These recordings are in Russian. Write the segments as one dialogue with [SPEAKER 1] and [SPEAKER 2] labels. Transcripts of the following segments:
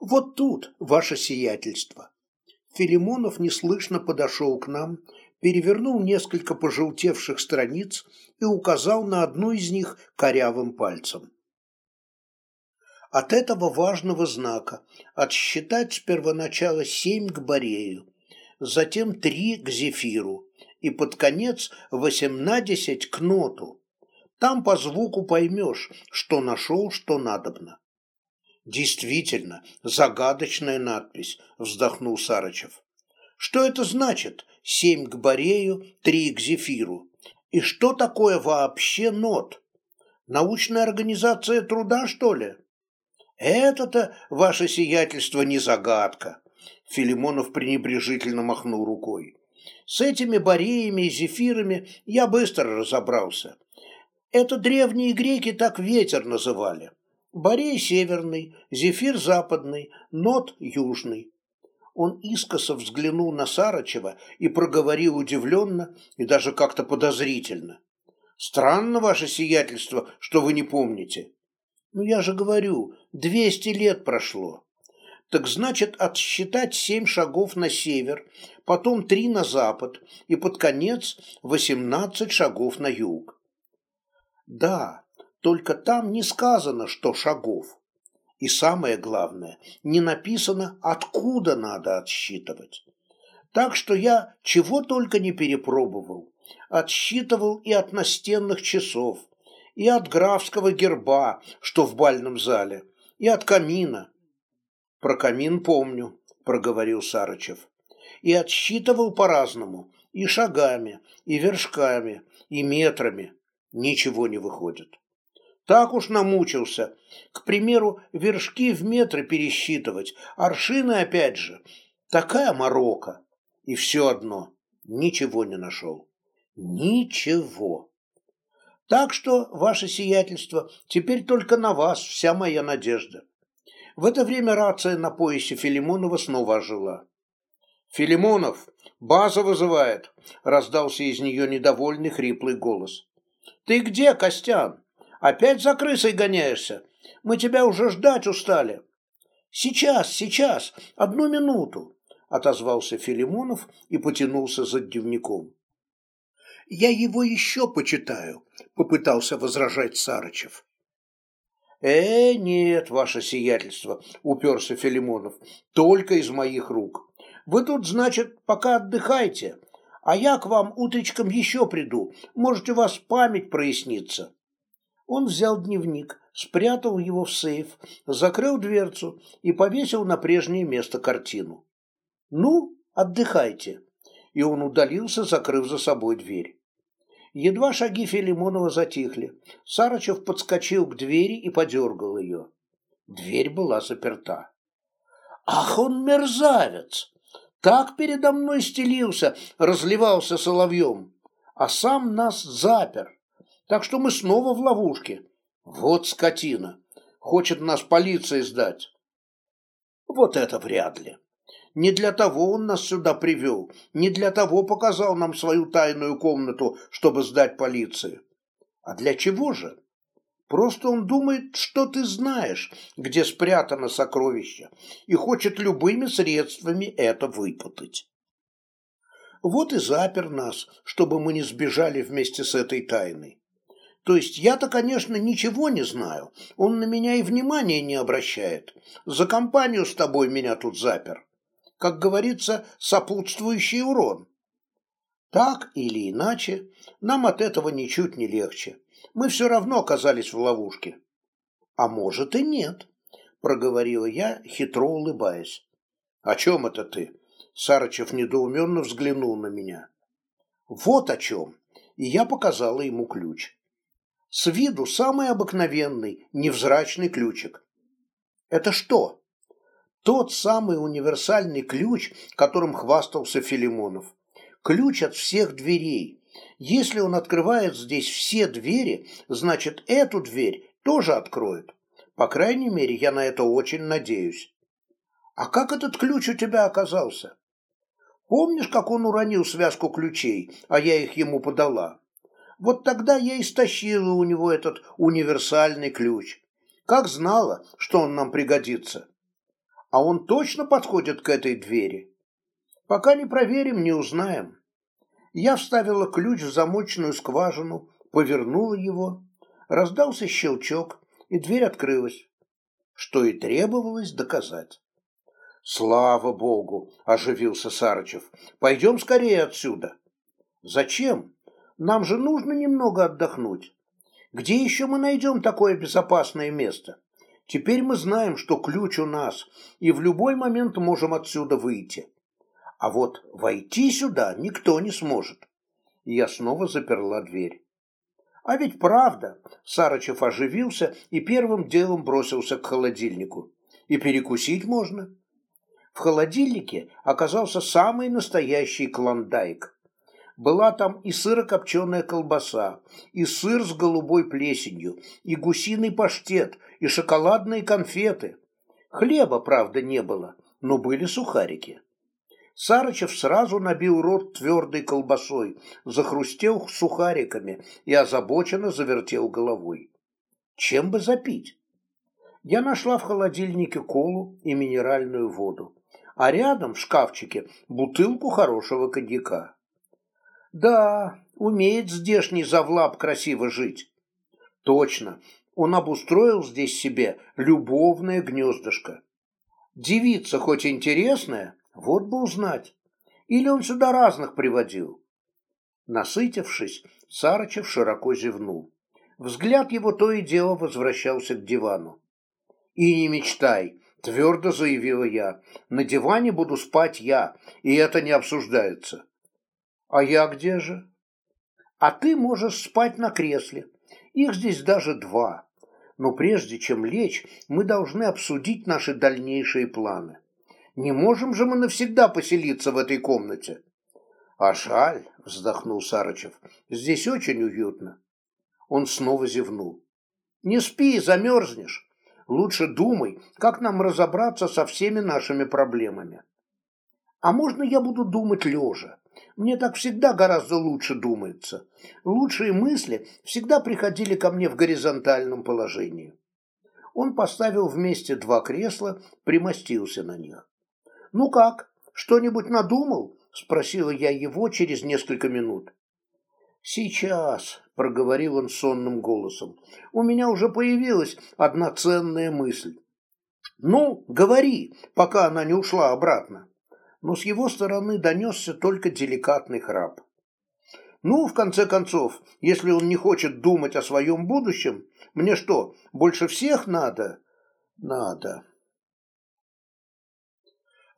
[SPEAKER 1] Вот тут, ваше сиятельство. Филимонов неслышно подошел к нам, перевернул несколько пожелтевших страниц и указал на одну из них корявым пальцем. От этого важного знака отсчитать с первоначала семь к Борею, затем три к Зефиру и под конец восемнадцать к Ноту. Там по звуку поймешь, что нашел, что надобно. «Действительно, загадочная надпись», – вздохнул Сарычев. «Что это значит? Семь к Борею, три к Зефиру. И что такое вообще нот? Научная организация труда, что ли?» «Это-то, ваше сиятельство, не загадка», – Филимонов пренебрежительно махнул рукой. «С этими Бореями и Зефирами я быстро разобрался. Это древние греки так ветер называли». Борей северный, Зефир западный, Нот южный. Он искоса взглянул на Сарычева и проговорил удивленно и даже как-то подозрительно. «Странно ваше сиятельство, что вы не помните». «Ну я же говорю, двести лет прошло». «Так значит, отсчитать семь шагов на север, потом три на запад и под конец восемнадцать шагов на юг». «Да, только там не сказано, что шагов. И самое главное, не написано, откуда надо отсчитывать. Так что я чего только не перепробовал. Отсчитывал и от настенных часов, и от графского герба, что в бальном зале, и от камина. Про камин помню, проговорил Сарычев. И отсчитывал по-разному, и шагами, и вершками, и метрами. Ничего не выходит. Так уж намучился. К примеру, вершки в метры пересчитывать, аршины опять же. Такая морока. И все одно. Ничего не нашел. Ничего. Так что, ваше сиятельство, теперь только на вас вся моя надежда. В это время рация на поясе Филимонова снова ожила. «Филимонов, база вызывает!» – раздался из нее недовольный хриплый голос. «Ты где, Костян?» Опять за крысой гоняешься? Мы тебя уже ждать устали». «Сейчас, сейчас, одну минуту», — отозвался Филимонов и потянулся за дневником. «Я его еще почитаю», — попытался возражать Сарычев. «Э, нет, ваше сиятельство», — уперся Филимонов, — «только из моих рук. Вы тут, значит, пока отдыхайте, а я к вам утречком еще приду, может, у вас память прояснится». Он взял дневник, спрятал его в сейф, закрыл дверцу и повесил на прежнее место картину. «Ну, отдыхайте», и он удалился, закрыв за собой дверь. Едва шаги Филимонова затихли, Сарычев подскочил к двери и подергал ее. Дверь была заперта. «Ах, он мерзавец! Так передо мной стелился, разливался соловьем, а сам нас запер!» Так что мы снова в ловушке. Вот скотина. Хочет нас полиции сдать. Вот это вряд ли. Не для того он нас сюда привел, не для того показал нам свою тайную комнату, чтобы сдать полиции. А для чего же? Просто он думает, что ты знаешь, где спрятано сокровище, и хочет любыми средствами это выпутать. Вот и запер нас, чтобы мы не сбежали вместе с этой тайной. То есть я-то, конечно, ничего не знаю. Он на меня и внимания не обращает. За компанию с тобой меня тут запер. Как говорится, сопутствующий урон. Так или иначе, нам от этого ничуть не легче. Мы все равно оказались в ловушке. А может и нет, проговорила я, хитро улыбаясь. О чем это ты? Сарычев недоуменно взглянул на меня. Вот о чем. И я показала ему ключ. С виду самый обыкновенный, невзрачный ключик. Это что? Тот самый универсальный ключ, которым хвастался Филимонов. Ключ от всех дверей. Если он открывает здесь все двери, значит, эту дверь тоже откроет. По крайней мере, я на это очень надеюсь. А как этот ключ у тебя оказался? Помнишь, как он уронил связку ключей, а я их ему подала? Вот тогда я и стащила у него этот универсальный ключ. Как знала, что он нам пригодится. А он точно подходит к этой двери? Пока не проверим, не узнаем. Я вставила ключ в замочную скважину, повернула его. Раздался щелчок, и дверь открылась, что и требовалось доказать. «Слава богу!» – оживился Сарычев. «Пойдем скорее отсюда». «Зачем?» Нам же нужно немного отдохнуть. Где еще мы найдем такое безопасное место? Теперь мы знаем, что ключ у нас, и в любой момент можем отсюда выйти. А вот войти сюда никто не сможет. Я снова заперла дверь. А ведь правда, Сарычев оживился и первым делом бросился к холодильнику. И перекусить можно. В холодильнике оказался самый настоящий клондайк. Была там и сырокопченая колбаса, и сыр с голубой плесенью, и гусиный паштет, и шоколадные конфеты. Хлеба, правда, не было, но были сухарики. Сарычев сразу набил рот твердой колбасой, захрустел сухариками и озабоченно завертел головой. Чем бы запить? Я нашла в холодильнике колу и минеральную воду, а рядом в шкафчике бутылку хорошего коньяка. Да, умеет здешний завлап красиво жить. Точно, он обустроил здесь себе любовное гнездышко. Девица хоть интересная, вот бы узнать. Или он сюда разных приводил? Насытившись, Сарычев широко зевнул. Взгляд его то и дело возвращался к дивану. «И не мечтай», — твердо заявила я, — «на диване буду спать я, и это не обсуждается». А я где же? А ты можешь спать на кресле. Их здесь даже два. Но прежде чем лечь, мы должны обсудить наши дальнейшие планы. Не можем же мы навсегда поселиться в этой комнате. А жаль, вздохнул Сарычев, здесь очень уютно. Он снова зевнул. Не спи, замерзнешь. Лучше думай, как нам разобраться со всеми нашими проблемами. А можно я буду думать лежа? Мне так всегда гораздо лучше думается. Лучшие мысли всегда приходили ко мне в горизонтальном положении. Он поставил вместе два кресла, примостился на них. «Ну как, что-нибудь надумал?» – спросила я его через несколько минут. «Сейчас», – проговорил он сонным голосом, – «у меня уже появилась одна ценная мысль». «Ну, говори, пока она не ушла обратно» но с его стороны донесся только деликатный храп. Ну, в конце концов, если он не хочет думать о своем будущем, мне что, больше всех надо? Надо.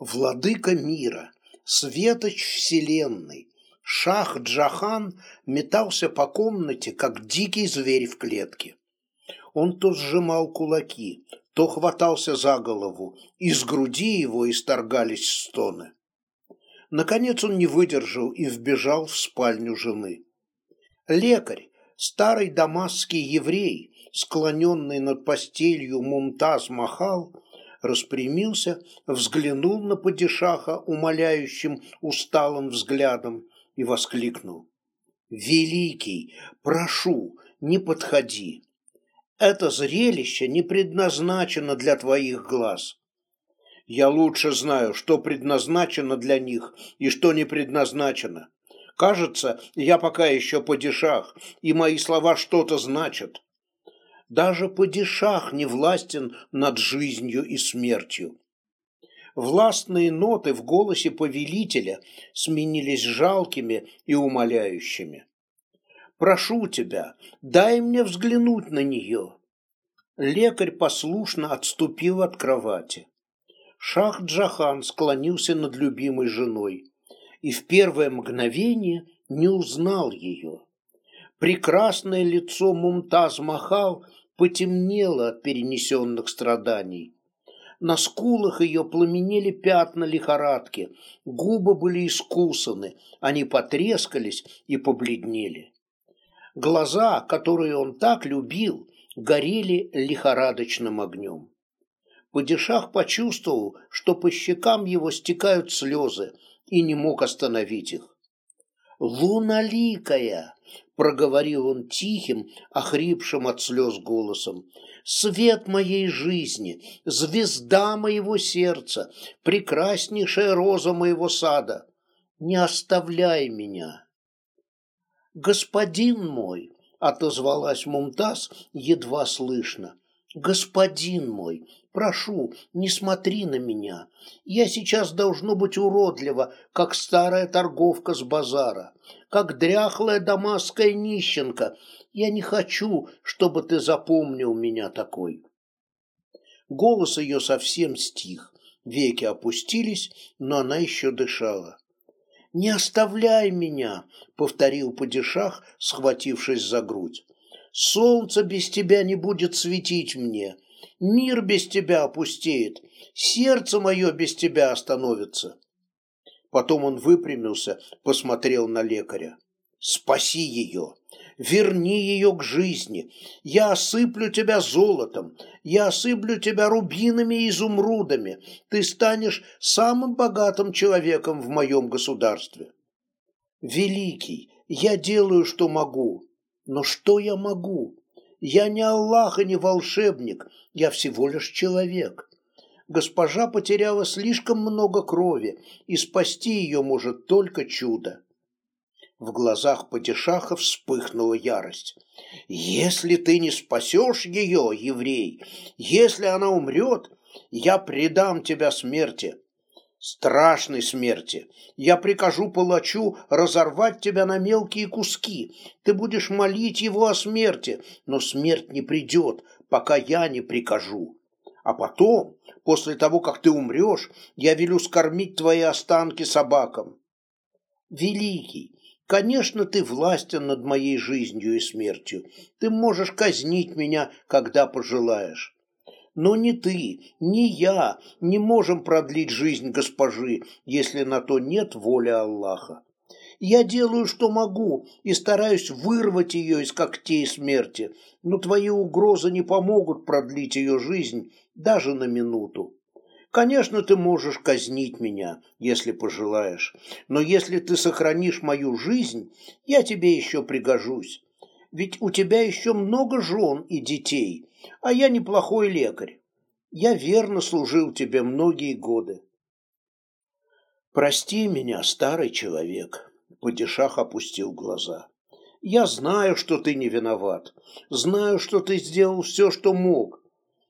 [SPEAKER 1] Владыка мира, светоч вселенной, шах Джахан метался по комнате, как дикий зверь в клетке. Он то сжимал кулаки, то хватался за голову, из груди его исторгались стоны. Наконец он не выдержал и вбежал в спальню жены. Лекарь, старый дамасский еврей, склоненный над постелью Мумтаз Махал, распрямился, взглянул на падишаха умоляющим, усталым взглядом и воскликнул. «Великий, прошу, не подходи!» Это зрелище не предназначено для твоих глаз. Я лучше знаю, что предназначено для них и что не предназначено. Кажется, я пока еще падишах, и мои слова что-то значат. Даже падишах не властен над жизнью и смертью. Властные ноты в голосе повелителя сменились жалкими и умоляющими. Прошу тебя, дай мне взглянуть на нее». Лекарь послушно отступил от кровати. Шах Джахан склонился над любимой женой и в первое мгновение не узнал ее. Прекрасное лицо Мумтаз Махал потемнело от перенесенных страданий. На скулах ее пламенели пятна лихорадки, губы были искусаны, они потрескались и побледнели. Глаза, которые он так любил, горели лихорадочным огнем. Падишах почувствовал, что по щекам его стекают слезы, и не мог остановить их. «Луналикая!» — проговорил он тихим, охрипшим от слез голосом. «Свет моей жизни, звезда моего сердца, прекраснейшая роза моего сада, не оставляй меня!» «Господин мой!» — отозвалась Мумтаз едва слышно. «Господин мой, прошу, не смотри на меня. Я сейчас должно быть уродлива, как старая торговка с базара, как дряхлая дамасская нищенка. Я не хочу, чтобы ты запомнил меня такой». Голос ее совсем стих. Веки опустились, но она еще дышала не оставляй меня!» — повторил падишах, схватившись за грудь. «Солнце без тебя не будет светить мне, мир без тебя опустеет, сердце мое без тебя остановится». Потом он выпрямился, посмотрел на лекаря. «Спаси ее!» верни ее к жизни. Я осыплю тебя золотом, я осыплю тебя рубинами и изумрудами. Ты станешь самым богатым человеком в моем государстве. Великий, я делаю, что могу. Но что я могу? Я не Аллах и не волшебник, я всего лишь человек. Госпожа потеряла слишком много крови, и спасти ее может только чудо. В глазах Патишаха вспыхнула ярость. «Если ты не спасешь ее, еврей, если она умрет, я предам тебя смерти, страшной смерти. Я прикажу палачу разорвать тебя на мелкие куски. Ты будешь молить его о смерти, но смерть не придет, пока я не прикажу. А потом, после того, как ты умрешь, я велю скормить твои останки собакам. Великий, Конечно, ты властен над моей жизнью и смертью. Ты можешь казнить меня, когда пожелаешь. Но ни ты, ни я не можем продлить жизнь госпожи, если на то нет воли Аллаха. Я делаю, что могу, и стараюсь вырвать ее из когтей смерти, но твои угрозы не помогут продлить ее жизнь даже на минуту. Конечно, ты можешь казнить меня, если пожелаешь, но если ты сохранишь мою жизнь, я тебе еще пригожусь. Ведь у тебя еще много жен и детей, а я неплохой лекарь. Я верно служил тебе многие годы. Прости меня, старый человек, Падишах опустил глаза. Я знаю, что ты не виноват. Знаю, что ты сделал все, что мог.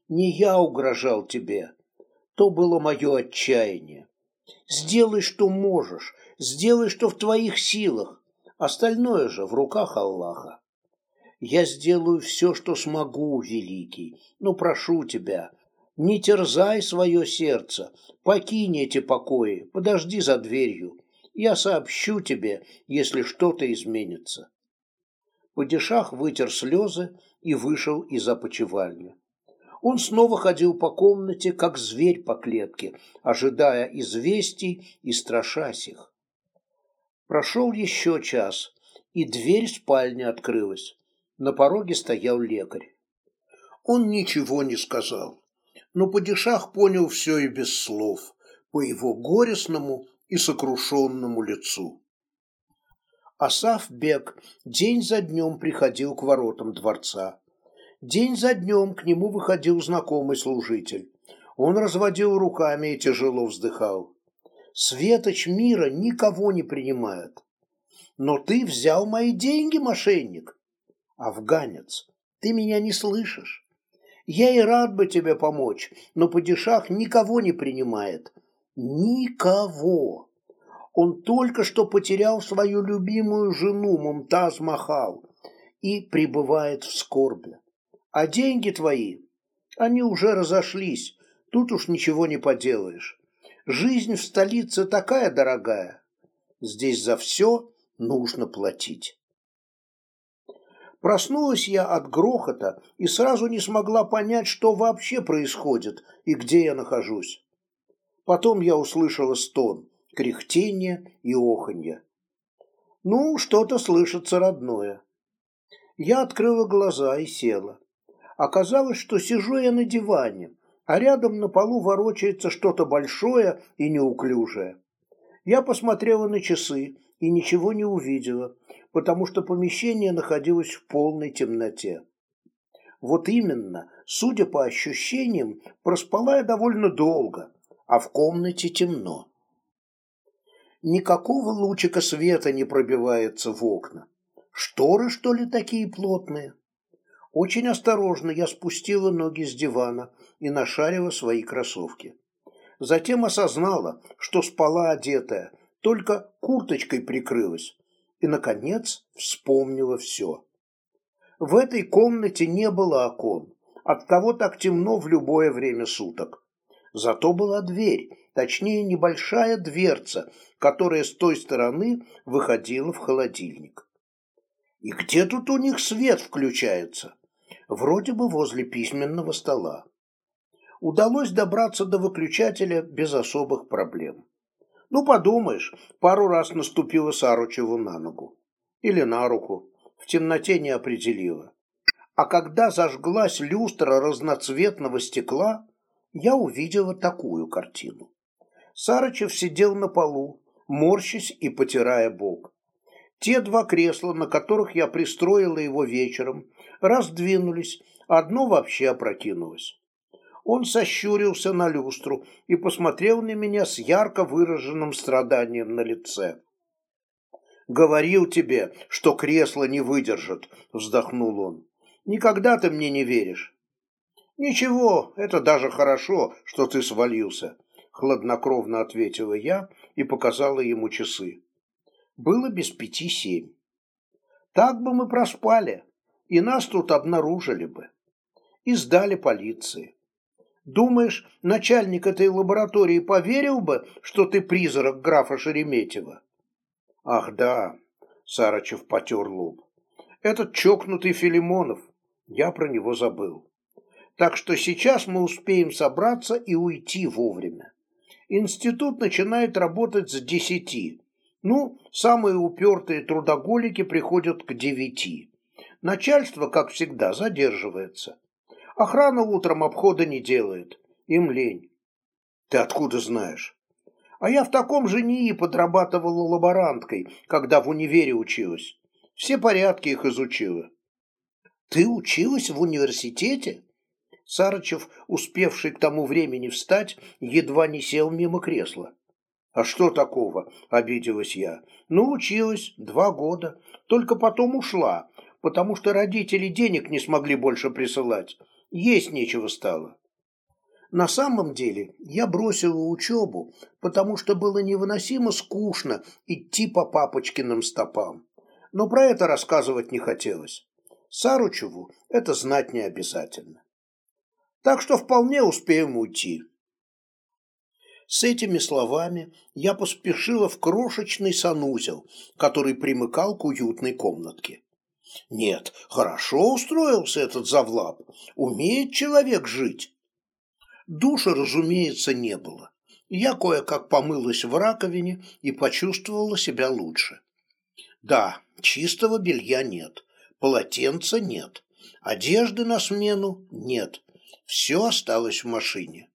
[SPEAKER 1] Не я угрожал тебе то было мое отчаяние. Сделай, что можешь, сделай, что в твоих силах, остальное же в руках Аллаха. Я сделаю все, что смогу, великий, но прошу тебя, не терзай свое сердце, покинь эти покои, подожди за дверью. Я сообщу тебе, если что-то изменится. Падишах вытер слезы и вышел из опочивальни он снова ходил по комнате, как зверь по клетке, ожидая известий и страшась их. Прошел еще час, и дверь спальни открылась. На пороге стоял лекарь. Он ничего не сказал, но падишах понял все и без слов, по его горестному и сокрушенному лицу. Асаф Бек день за днем приходил к воротам дворца. День за днем к нему выходил знакомый служитель. Он разводил руками и тяжело вздыхал. «Светоч мира никого не принимает». «Но ты взял мои деньги, мошенник!» «Афганец, ты меня не слышишь. Я и рад бы тебе помочь, но падишах никого не принимает. Никого!» Он только что потерял свою любимую жену Мумтаз Махал и пребывает в скорбе. А деньги твои, они уже разошлись, тут уж ничего не поделаешь. Жизнь в столице такая дорогая. Здесь за все нужно платить. Проснулась я от грохота и сразу не смогла понять, что вообще происходит и где я нахожусь. Потом я услышала стон, кряхтение и оханье. Ну, что-то слышится родное. Я открыла глаза и села. Оказалось, что сижу я на диване, а рядом на полу ворочается что-то большое и неуклюжее. Я посмотрела на часы и ничего не увидела, потому что помещение находилось в полной темноте. Вот именно, судя по ощущениям, проспала я довольно долго, а в комнате темно. Никакого лучика света не пробивается в окна. Шторы, что ли, такие плотные? Очень осторожно я спустила ноги с дивана и нашарила свои кроссовки. Затем осознала, что спала одетая, только курточкой прикрылась. И, наконец, вспомнила все. В этой комнате не было окон, оттого так темно в любое время суток. Зато была дверь, точнее небольшая дверца, которая с той стороны выходила в холодильник. И где тут у них свет включается? вроде бы возле письменного стола. Удалось добраться до выключателя без особых проблем. Ну, подумаешь, пару раз наступила Сарычеву на ногу. Или на руку. В темноте не определила. А когда зажглась люстра разноцветного стекла, я увидела такую картину. Сарычев сидел на полу, морщась и потирая бок. Те два кресла, на которых я пристроила его вечером, раздвинулись, одно вообще опрокинулось. Он сощурился на люстру и посмотрел на меня с ярко выраженным страданием на лице. «Говорил тебе, что кресло не выдержит», — вздохнул он. «Никогда ты мне не веришь». «Ничего, это даже хорошо, что ты свалился», — хладнокровно ответила я и показала ему часы было без пяти семь. Так бы мы проспали, и нас тут обнаружили бы. И сдали полиции. Думаешь, начальник этой лаборатории поверил бы, что ты призрак графа Шереметьева? Ах да, Сарычев потер лоб. Этот чокнутый Филимонов. Я про него забыл. Так что сейчас мы успеем собраться и уйти вовремя. Институт начинает работать с десяти. Ну, самые упертые трудоголики приходят к девяти. Начальство, как всегда, задерживается. Охрана утром обхода не делает. Им лень. Ты откуда знаешь? А я в таком же НИИ подрабатывала лаборанткой, когда в универе училась. Все порядки их изучила. Ты училась в университете? Сарычев, успевший к тому времени встать, едва не сел мимо кресла. А что такого? Обиделась я. Ну, училась два года, только потом ушла, потому что родители денег не смогли больше присылать. Есть нечего стало. На самом деле я бросила учебу, потому что было невыносимо скучно идти по папочкиным стопам. Но про это рассказывать не хотелось. Саручеву это знать не обязательно. Так что вполне успеем уйти. С этими словами я поспешила в крошечный санузел, который примыкал к уютной комнатке. Нет, хорошо устроился этот завлап, умеет человек жить. Душа, разумеется, не было. Я кое-как помылась в раковине и почувствовала себя лучше. Да, чистого белья нет, полотенца нет, одежды на смену нет. Все осталось в машине.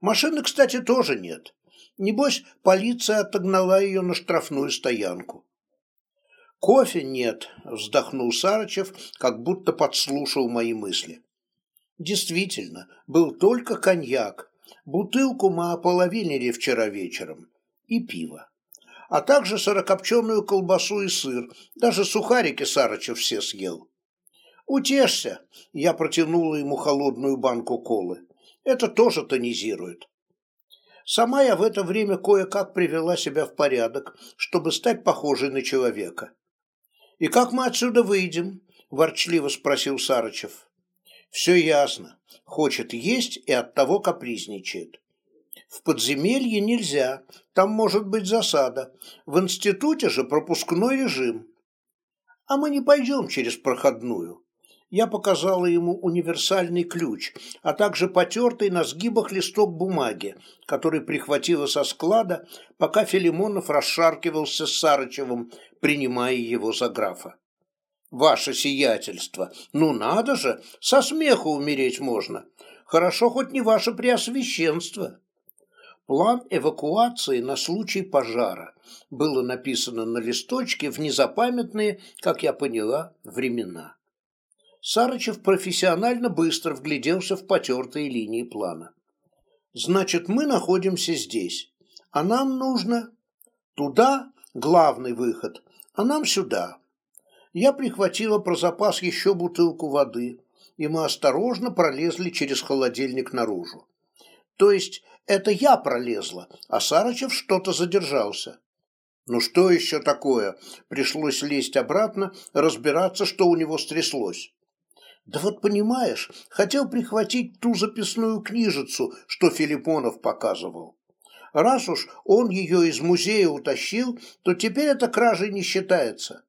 [SPEAKER 1] Машины, кстати, тоже нет. Небось, полиция отогнала ее на штрафную стоянку. «Кофе нет», – вздохнул Сарычев, как будто подслушал мои мысли. «Действительно, был только коньяк. Бутылку мы ополовинили вчера вечером. И пиво. А также сырокопченую колбасу и сыр. Даже сухарики Сарычев все съел». «Утешься!» – я протянула ему холодную банку колы. Это тоже тонизирует. Сама я в это время кое-как привела себя в порядок, чтобы стать похожей на человека. «И как мы отсюда выйдем?» – ворчливо спросил Сарычев. «Все ясно. Хочет есть и оттого капризничает. В подземелье нельзя, там может быть засада. В институте же пропускной режим. А мы не пойдем через проходную я показала ему универсальный ключ, а также потертый на сгибах листок бумаги, который прихватила со склада, пока Филимонов расшаркивался с Сарычевым, принимая его за графа. «Ваше сиятельство! Ну надо же! Со смеху умереть можно! Хорошо хоть не ваше преосвященство!» План эвакуации на случай пожара было написано на листочке в незапамятные, как я поняла, времена. Сарычев профессионально быстро вгляделся в потертые линии плана. «Значит, мы находимся здесь, а нам нужно туда главный выход, а нам сюда. Я прихватила про запас еще бутылку воды, и мы осторожно пролезли через холодильник наружу. То есть это я пролезла, а Сарычев что-то задержался. Ну что еще такое? Пришлось лезть обратно, разбираться, что у него стряслось. Да вот понимаешь, хотел прихватить ту записную книжицу, что Филиппонов показывал. Раз уж он ее из музея утащил, то теперь это кражей не считается.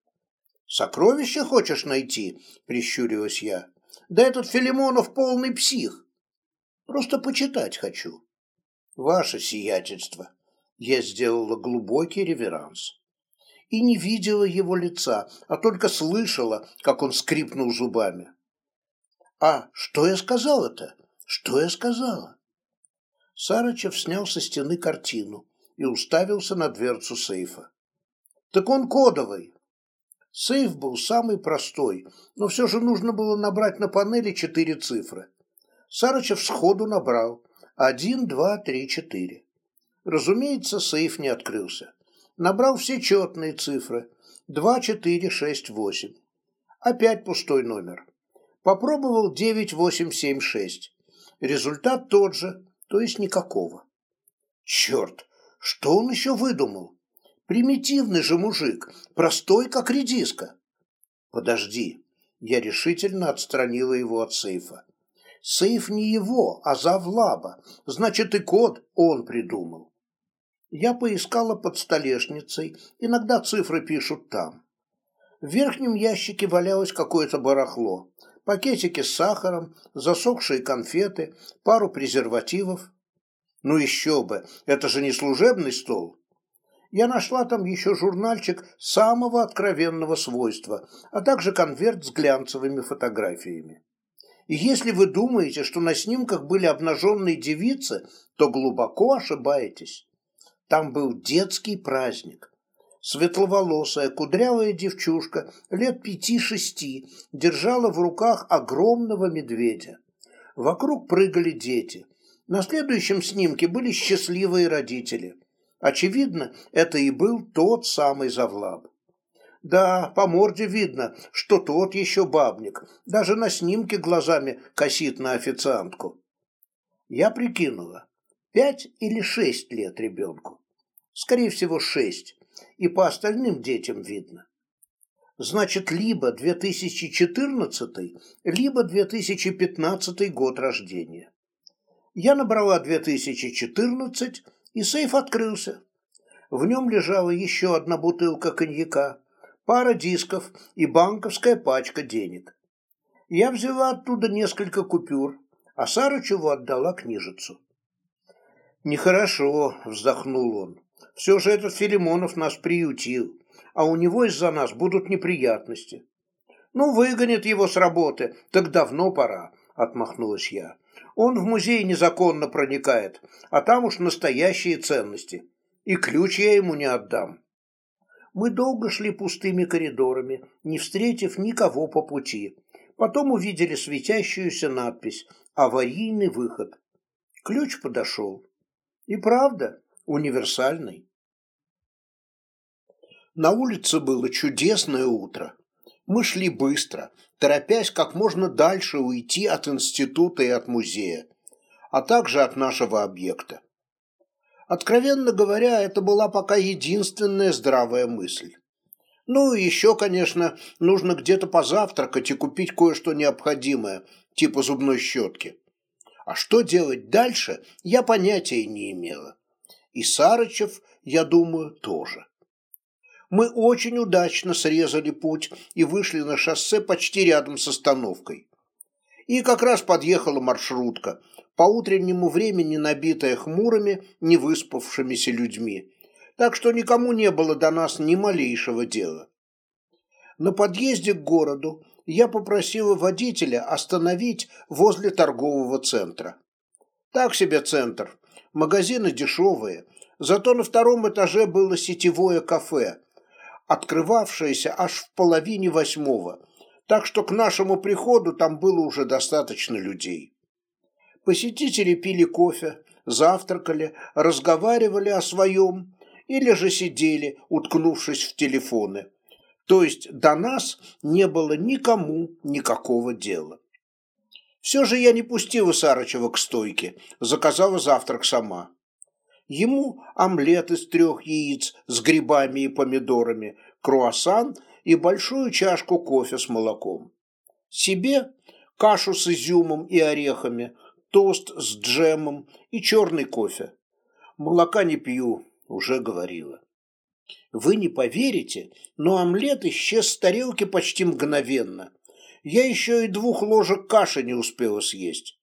[SPEAKER 1] «Сокровище хочешь найти?» – прищурилась я. «Да этот Филимонов полный псих. Просто почитать хочу». «Ваше сиятельство!» – я сделала глубокий реверанс. И не видела его лица, а только слышала, как он скрипнул зубами. А что я сказала-то? Что я сказала? Сарычев снял со стены картину и уставился на дверцу сейфа. Так он кодовый. Сейф был самый простой, но все же нужно было набрать на панели четыре цифры. Сарычев сходу набрал. Один, два, три, четыре. Разумеется, сейф не открылся. Набрал все четные цифры. Два, четыре, шесть, восемь. Опять пустой номер. Попробовал 9876. Результат тот же, то есть никакого. Черт, что он еще выдумал? Примитивный же мужик, простой, как редиска. Подожди, я решительно отстранила его от сейфа. Сейф не его, а завлаба, значит и код он придумал. Я поискала под столешницей, иногда цифры пишут там. В верхнем ящике валялось какое-то барахло пакетики с сахаром, засохшие конфеты, пару презервативов. Ну еще бы, это же не служебный стол. Я нашла там еще журнальчик самого откровенного свойства, а также конверт с глянцевыми фотографиями. И если вы думаете, что на снимках были обнаженные девицы, то глубоко ошибаетесь. Там был детский праздник – Светловолосая, кудрявая девчушка, лет пяти-шести, держала в руках огромного медведя. Вокруг прыгали дети. На следующем снимке были счастливые родители. Очевидно, это и был тот самый Завлаб. Да, по морде видно, что тот еще бабник. Даже на снимке глазами косит на официантку. Я прикинула. Пять или шесть лет ребенку. Скорее всего, шесть и по остальным детям видно. Значит, либо 2014, либо 2015 год рождения. Я набрала 2014, и сейф открылся. В нем лежала еще одна бутылка коньяка, пара дисков и банковская пачка денег. Я взяла оттуда несколько купюр, а Сарычеву отдала книжицу. «Нехорошо», — вздохнул он. Все же этот Филимонов нас приютил, а у него из-за нас будут неприятности. Ну, выгонят его с работы, так давно пора, отмахнулась я. Он в музей незаконно проникает, а там уж настоящие ценности. И ключ я ему не отдам. Мы долго шли пустыми коридорами, не встретив никого по пути. Потом увидели светящуюся надпись «Аварийный выход». Ключ подошел. И правда, универсальный. На улице было чудесное утро. Мы шли быстро, торопясь как можно дальше уйти от института и от музея, а также от нашего объекта. Откровенно говоря, это была пока единственная здравая мысль. Ну и еще, конечно, нужно где-то позавтракать и купить кое-что необходимое, типа зубной щетки. А что делать дальше, я понятия не имела. И Сарычев, я думаю, тоже мы очень удачно срезали путь и вышли на шоссе почти рядом с остановкой. И как раз подъехала маршрутка, по утреннему времени набитая хмурыми, невыспавшимися людьми, так что никому не было до нас ни малейшего дела. На подъезде к городу я попросила водителя остановить возле торгового центра. Так себе центр, магазины дешевые, зато на втором этаже было сетевое кафе – открывавшаяся аж в половине восьмого, так что к нашему приходу там было уже достаточно людей. Посетители пили кофе, завтракали, разговаривали о своем или же сидели, уткнувшись в телефоны. То есть до нас не было никому никакого дела. Все же я не пустила Сарычева к стойке, заказала завтрак сама. Ему омлет из трех яиц с грибами и помидорами, круассан и большую чашку кофе с молоком. Себе кашу с изюмом и орехами, тост с джемом и черный кофе. Молока не пью, уже говорила. Вы не поверите, но омлет исчез с тарелки почти мгновенно. Я еще и двух ложек каши не успела съесть.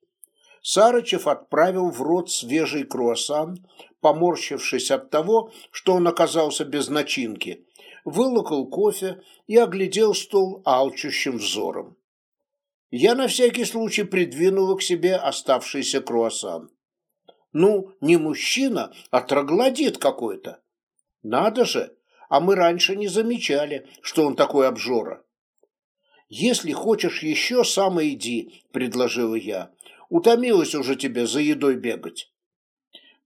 [SPEAKER 1] Сарычев отправил в рот свежий круассан, поморщившись от того, что он оказался без начинки, вылокал кофе и оглядел стол алчущим взором. Я на всякий случай придвинул к себе оставшийся круассан. Ну, не мужчина, а троглодит какой-то. Надо же, а мы раньше не замечали, что он такой обжора. «Если хочешь еще, сам иди», — предложила я. «Утомилась уже тебе за едой бегать».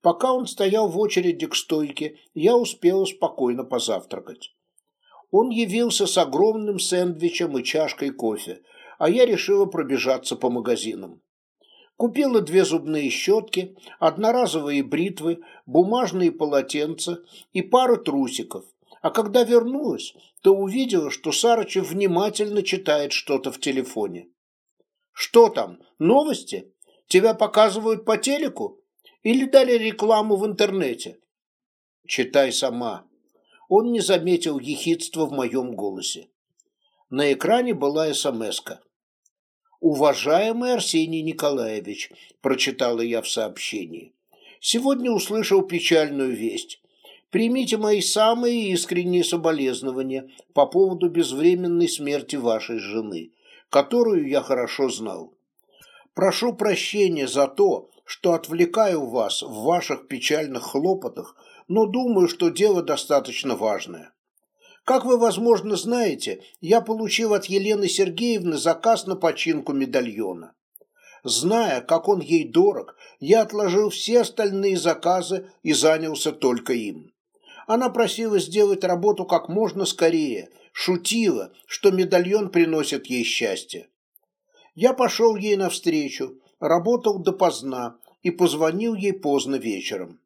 [SPEAKER 1] Пока он стоял в очереди к стойке, я успела спокойно позавтракать. Он явился с огромным сэндвичем и чашкой кофе, а я решила пробежаться по магазинам. Купила две зубные щетки, одноразовые бритвы, бумажные полотенца и пару трусиков. А когда вернулась, то увидела, что Сарычев внимательно читает что-то в телефоне. «Что там, новости? Тебя показывают по телеку?» Или дали рекламу в интернете? Читай сама. Он не заметил ехидства в моем голосе. На экране была смс -ка. «Уважаемый Арсений Николаевич», – прочитала я в сообщении, – «сегодня услышал печальную весть. Примите мои самые искренние соболезнования по поводу безвременной смерти вашей жены, которую я хорошо знал. Прошу прощения за то, что отвлекаю вас в ваших печальных хлопотах, но думаю, что дело достаточно важное. Как вы, возможно, знаете, я получил от Елены Сергеевны заказ на починку медальона. Зная, как он ей дорог, я отложил все остальные заказы и занялся только им. Она просила сделать работу как можно скорее, шутила, что медальон приносит ей счастье. Я пошел ей навстречу, работал допоздна и позвонил ей поздно вечером.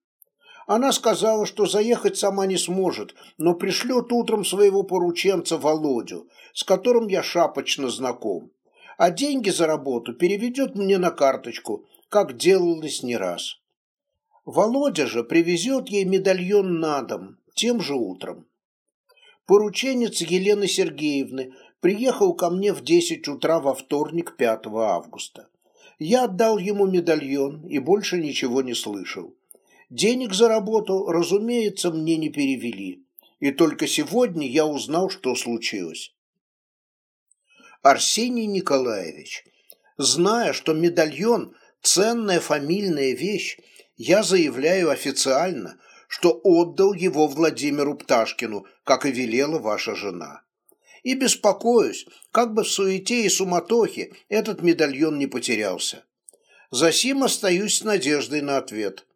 [SPEAKER 1] Она сказала, что заехать сама не сможет, но пришлет утром своего порученца Володю, с которым я шапочно знаком. А деньги за работу переведет мне на карточку, как делалось не раз. Володя же привезет ей медальон на дом тем же утром. Порученец Елены Сергеевны приехал ко мне в 10 утра во вторник 5 августа. Я отдал ему медальон и больше ничего не слышал. Денег за работу, разумеется, мне не перевели. И только сегодня я узнал, что случилось. Арсений Николаевич, зная, что медальон – ценная фамильная вещь, я заявляю официально, что отдал его Владимиру Пташкину, как и велела ваша жена. И беспокоюсь, как бы в суете и суматохе этот медальон не потерялся. Засим остаюсь с надеждой на ответ.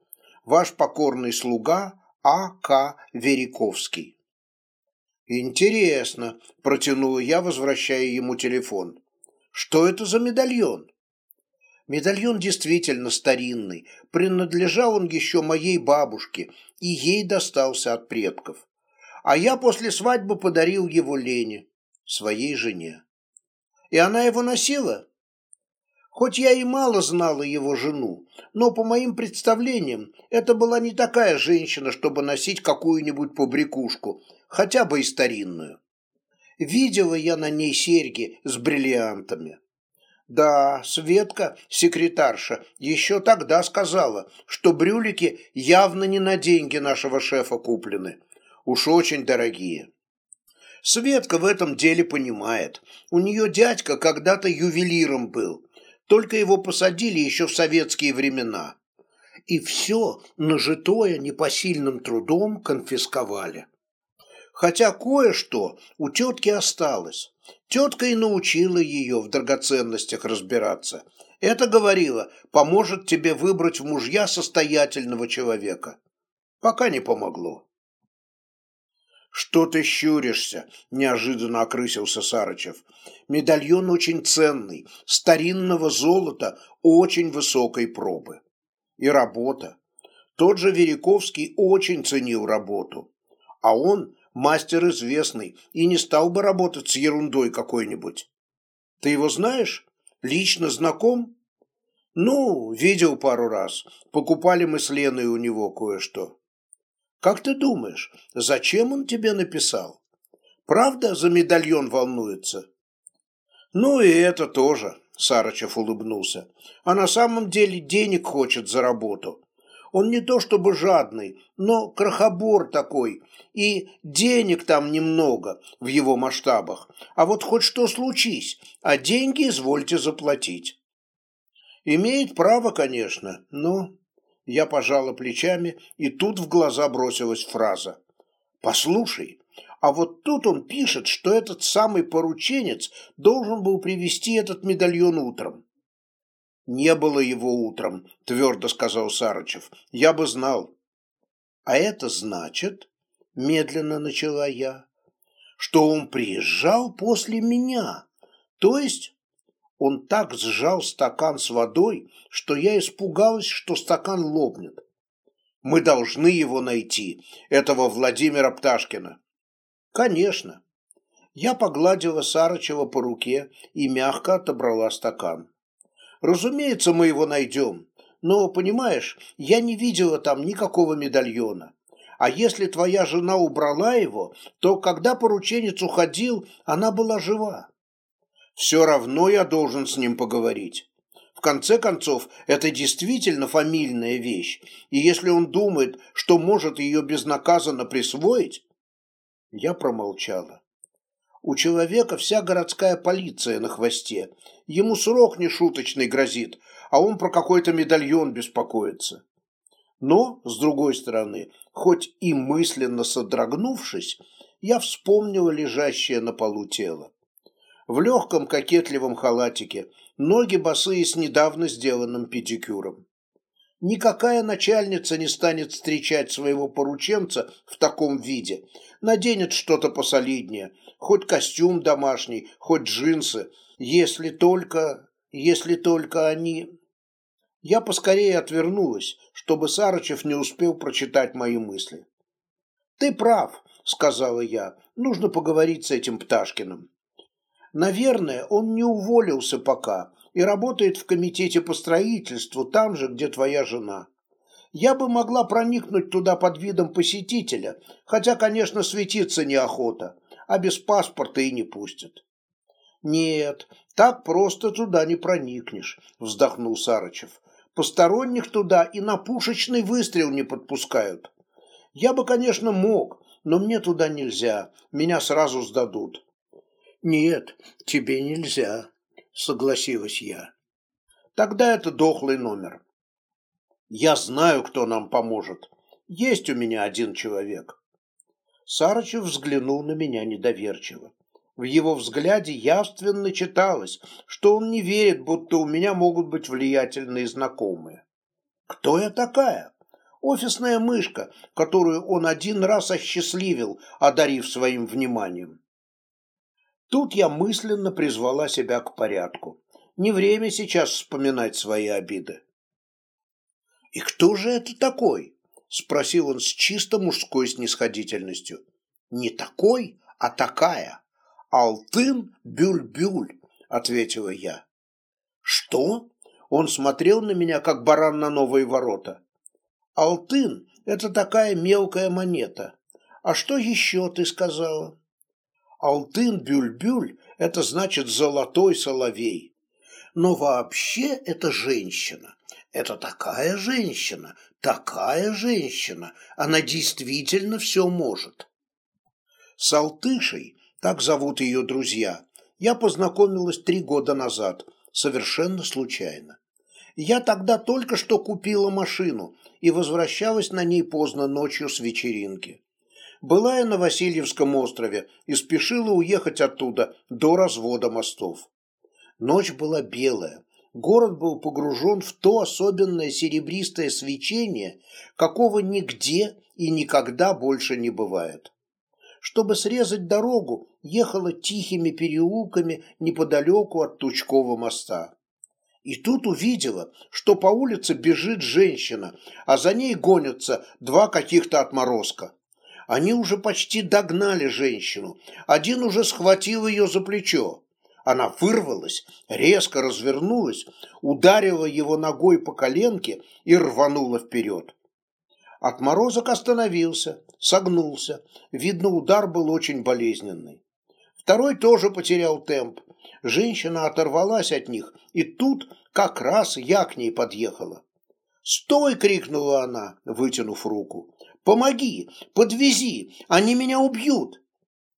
[SPEAKER 1] Ваш покорный слуга А.К. Вериковский. «Интересно», – протянула я, возвращая ему телефон. «Что это за медальон?» Медальон действительно старинный, принадлежал он еще моей бабушке, и ей достался от предков. А я после свадьбы подарил его Лене, своей жене и она его носила? Хоть я и мало знала его жену, но, по моим представлениям, это была не такая женщина, чтобы носить какую-нибудь побрякушку, хотя бы и старинную. Видела я на ней серьги с бриллиантами. Да, Светка, секретарша, еще тогда сказала, что брюлики явно не на деньги нашего шефа куплены. Уж очень дорогие. Светка в этом деле понимает. У нее дядька когда-то ювелиром был. Только его посадили еще в советские времена. И все нажитое непосильным трудом конфисковали. Хотя кое-что у тетки осталось. Тетка и научила ее в драгоценностях разбираться. Это, говорила, поможет тебе выбрать в мужья состоятельного человека. Пока не помогло. «Что ты щуришься?» – неожиданно окрысился Сарычев. «Медальон очень ценный, старинного золота очень высокой пробы. И работа. Тот же Вериковский очень ценил работу. А он мастер известный и не стал бы работать с ерундой какой-нибудь. Ты его знаешь? Лично знаком?» «Ну, видел пару раз. Покупали мы с Леной у него кое-что». Как ты думаешь, зачем он тебе написал? Правда за медальон волнуется?» «Ну и это тоже», – Сарычев улыбнулся. «А на самом деле денег хочет за работу. Он не то чтобы жадный, но крохобор такой, и денег там немного в его масштабах. А вот хоть что случись, а деньги извольте заплатить». «Имеет право, конечно, но...» Я пожала плечами, и тут в глаза бросилась фраза. «Послушай, а вот тут он пишет, что этот самый порученец должен был привести этот медальон утром». «Не было его утром», – твердо сказал Сарычев. «Я бы знал». «А это значит», – медленно начала я, – «что он приезжал после меня, то есть он так сжал стакан с водой, что я испугалась, что стакан лопнет. Мы должны его найти, этого Владимира Пташкина. Конечно. Я погладила Сарычева по руке и мягко отобрала стакан. Разумеется, мы его найдем. Но, понимаешь, я не видела там никакого медальона. А если твоя жена убрала его, то когда порученец уходил, она была жива. Все равно я должен с ним поговорить. В конце концов, это действительно фамильная вещь, и если он думает, что может ее безнаказанно присвоить... Я промолчала. У человека вся городская полиция на хвосте. Ему срок нешуточный грозит, а он про какой-то медальон беспокоится. Но, с другой стороны, хоть и мысленно содрогнувшись, я вспомнила лежащее на полу тело в легком кокетливом халатике, ноги босые с недавно сделанным педикюром. Никакая начальница не станет встречать своего порученца в таком виде. Наденет что-то посолиднее, хоть костюм домашний, хоть джинсы, если только... если только они... Я поскорее отвернулась, чтобы Сарычев не успел прочитать мои мысли. «Ты прав», — сказала я, — «нужно поговорить с этим Пташкиным». Наверное, он не уволился пока и работает в комитете по строительству там же, где твоя жена. Я бы могла проникнуть туда под видом посетителя, хотя, конечно, светиться неохота, а без паспорта и не пустят. Нет, так просто туда не проникнешь, вздохнул Сарычев. Посторонних туда и на пушечный выстрел не подпускают. Я бы, конечно, мог, но мне туда нельзя, меня сразу сдадут. «Нет, тебе нельзя», — согласилась я. «Тогда это дохлый номер». «Я знаю, кто нам поможет. Есть у меня один человек». Сарычев взглянул на меня недоверчиво. В его взгляде явственно читалось, что он не верит, будто у меня могут быть влиятельные знакомые. «Кто я такая?» Офисная мышка, которую он один раз осчастливил, одарив своим вниманием. Тут я мысленно призвала себя к порядку. Не время сейчас вспоминать свои обиды. «И кто же это такой?» – спросил он с чисто мужской снисходительностью. «Не такой, а такая. Алтын бюль-бюль», – ответила я. «Что?» – он смотрел на меня, как баран на новые ворота. «Алтын – это такая мелкая монета. А что еще ты сказала?» Алтын-бюль-бюль – это значит «золотой соловей». Но вообще это женщина. Это такая женщина, такая женщина. Она действительно все может. С Алтышей, так зовут ее друзья, я познакомилась три года назад, совершенно случайно. Я тогда только что купила машину и возвращалась на ней поздно ночью с вечеринки была я на Васильевском острове и спешила уехать оттуда до развода мостов. Ночь была белая, город был погружен в то особенное серебристое свечение, какого нигде и никогда больше не бывает. Чтобы срезать дорогу, ехала тихими переулками неподалеку от Тучкова моста. И тут увидела, что по улице бежит женщина, а за ней гонятся два каких-то отморозка. Они уже почти догнали женщину. Один уже схватил ее за плечо. Она вырвалась, резко развернулась, ударила его ногой по коленке и рванула вперед. Отморозок остановился, согнулся. Видно, удар был очень болезненный. Второй тоже потерял темп. Женщина оторвалась от них, и тут как раз я к ней подъехала. «Стой!» — крикнула она, вытянув руку. Помоги, подвези, они меня убьют!»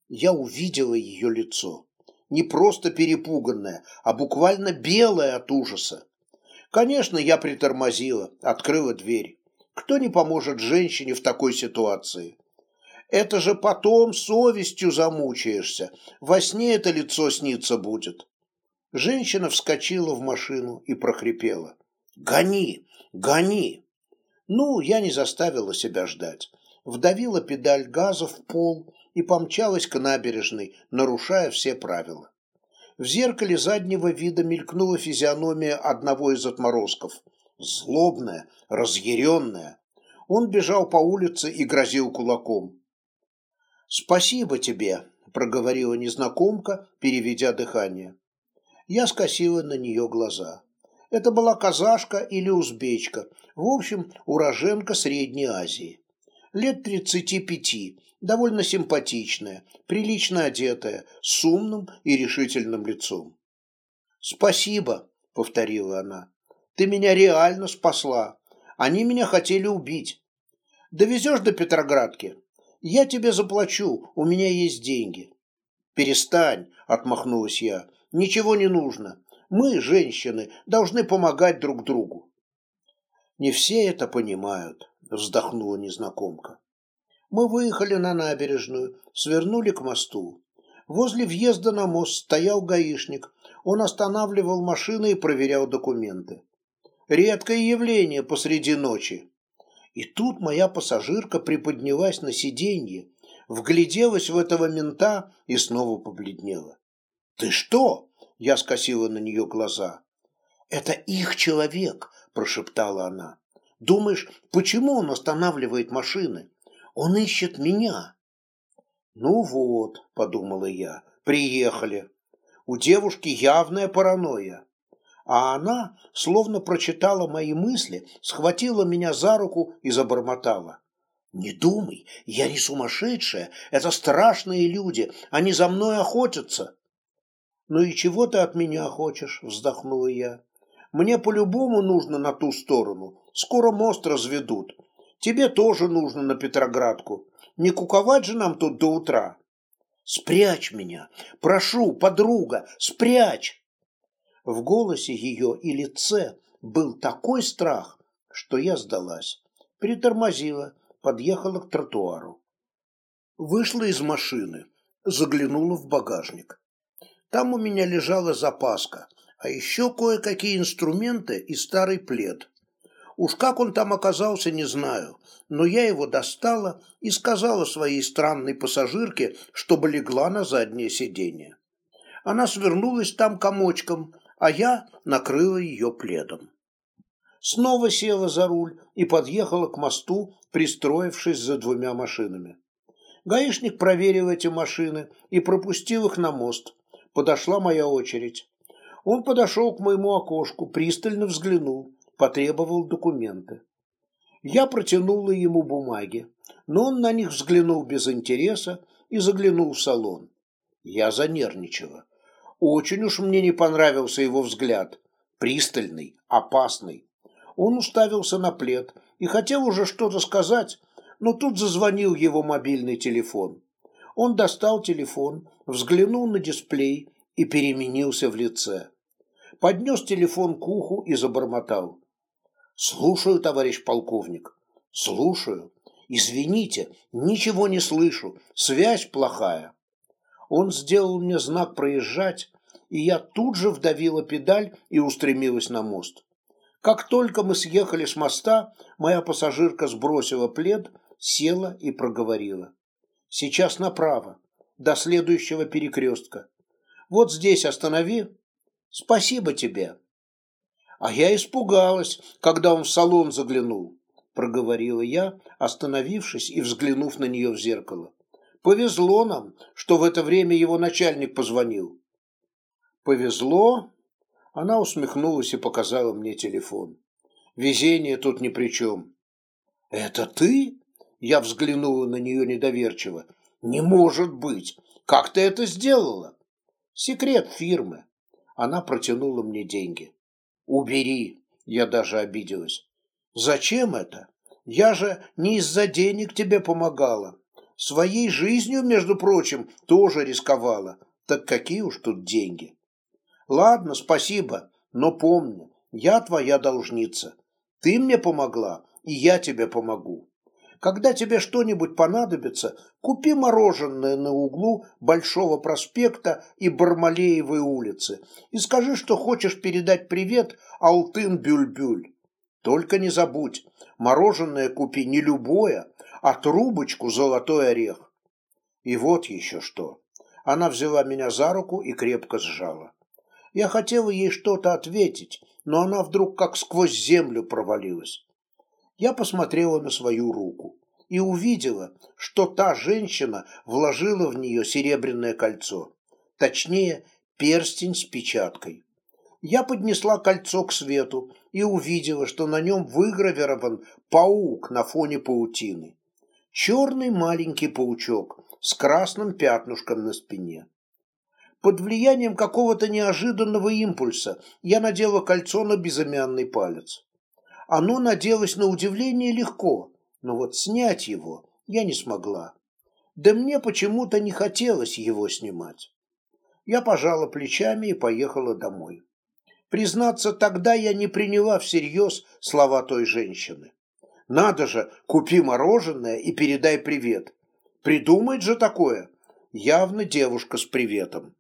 [SPEAKER 1] Я увидела ее лицо, не просто перепуганное, а буквально белое от ужаса. Конечно, я притормозила, открыла дверь. Кто не поможет женщине в такой ситуации? Это же потом совестью замучаешься. Во сне это лицо снится будет. Женщина вскочила в машину и прохрипела. «Гони! Гони!» Ну, я не заставила себя ждать. Вдавила педаль газа в пол и помчалась к набережной, нарушая все правила. В зеркале заднего вида мелькнула физиономия одного из отморозков. Злобная, разъяренная. Он бежал по улице и грозил кулаком. «Спасибо тебе», — проговорила незнакомка, переведя дыхание. Я скосила на нее глаза. Это была казашка или узбечка, в общем, уроженка Средней Азии. Лет 35, довольно симпатичная, прилично одетая, с умным и решительным лицом. «Спасибо», — повторила она, — «ты меня реально спасла. Они меня хотели убить. Довезешь до Петроградки? Я тебе заплачу, у меня есть деньги». «Перестань», — отмахнулась я, — «ничего не нужно мы, женщины, должны помогать друг другу. Не все это понимают, вздохнула незнакомка. Мы выехали на набережную, свернули к мосту. Возле въезда на мост стоял гаишник. Он останавливал машины и проверял документы. Редкое явление посреди ночи. И тут моя пассажирка приподнялась на сиденье, вгляделась в этого мента и снова побледнела. «Ты что?» Я скосила на нее глаза. «Это их человек!» – прошептала она. «Думаешь, почему он останавливает машины? Он ищет меня!» «Ну вот», – подумала я, – «приехали». У девушки явная паранойя. А она, словно прочитала мои мысли, схватила меня за руку и забормотала. «Не думай, я не сумасшедшая, это страшные люди, они за мной охотятся». «Ну и чего ты от меня хочешь?» – вздохнула я. «Мне по-любому нужно на ту сторону. Скоро мост разведут. Тебе тоже нужно на Петроградку. Не куковать же нам тут до утра». «Спрячь меня! Прошу, подруга, спрячь!» В голосе ее и лице был такой страх, что я сдалась. Притормозила, подъехала к тротуару. Вышла из машины, заглянула в багажник. Там у меня лежала запаска, а еще кое-какие инструменты и старый плед. Уж как он там оказался, не знаю, но я его достала и сказала своей странной пассажирке, чтобы легла на заднее сиденье. Она свернулась там комочком, а я накрыла ее пледом. Снова села за руль и подъехала к мосту, пристроившись за двумя машинами. Гаишник проверил эти машины и пропустил их на мост, Подошла моя очередь. Он подошел к моему окошку, пристально взглянул, потребовал документы. Я протянула ему бумаги, но он на них взглянул без интереса и заглянул в салон. Я занервничала. Очень уж мне не понравился его взгляд. Пристальный, опасный. Он уставился на плед и хотел уже что-то сказать, но тут зазвонил его мобильный телефон. Он достал телефон взглянул на дисплей и переменился в лице. Поднес телефон к уху и забормотал. «Слушаю, товарищ полковник. Слушаю. Извините, ничего не слышу. Связь плохая». Он сделал мне знак проезжать, и я тут же вдавила педаль и устремилась на мост. Как только мы съехали с моста, моя пассажирка сбросила плед, села и проговорила. «Сейчас направо до следующего перекрестка. Вот здесь останови. Спасибо тебе. А я испугалась, когда он в салон заглянул, проговорила я, остановившись и взглянув на нее в зеркало. Повезло нам, что в это время его начальник позвонил. Повезло? Она усмехнулась и показала мне телефон. Везение тут ни при чем. Это ты? Я взглянула на нее недоверчиво. Не может быть! Как ты это сделала? Секрет фирмы. Она протянула мне деньги. Убери. Я даже обиделась. Зачем это? Я же не из-за денег тебе помогала. Своей жизнью, между прочим, тоже рисковала. Так какие уж тут деньги? Ладно, спасибо, но помни, я твоя должница. Ты мне помогла, и я тебе помогу. Когда тебе что-нибудь понадобится, купи мороженое на углу Большого проспекта и Бармалеевой улицы и скажи, что хочешь передать привет Алтын-Бюль-Бюль. Только не забудь, мороженое купи не любое, а трубочку «Золотой орех». И вот еще что. Она взяла меня за руку и крепко сжала. Я хотела ей что-то ответить, но она вдруг как сквозь землю провалилась я посмотрела на свою руку и увидела, что та женщина вложила в нее серебряное кольцо, точнее, перстень с печаткой. Я поднесла кольцо к свету и увидела, что на нем выгравирован паук на фоне паутины. Черный маленький паучок с красным пятнушком на спине. Под влиянием какого-то неожиданного импульса я надела кольцо на безымянный палец. Оно наделось на удивление легко, но вот снять его я не смогла. Да мне почему-то не хотелось его снимать. Я пожала плечами и поехала домой. Признаться, тогда я не приняла всерьез слова той женщины. Надо же, купи мороженое и передай привет. Придумает же такое. Явно девушка с приветом.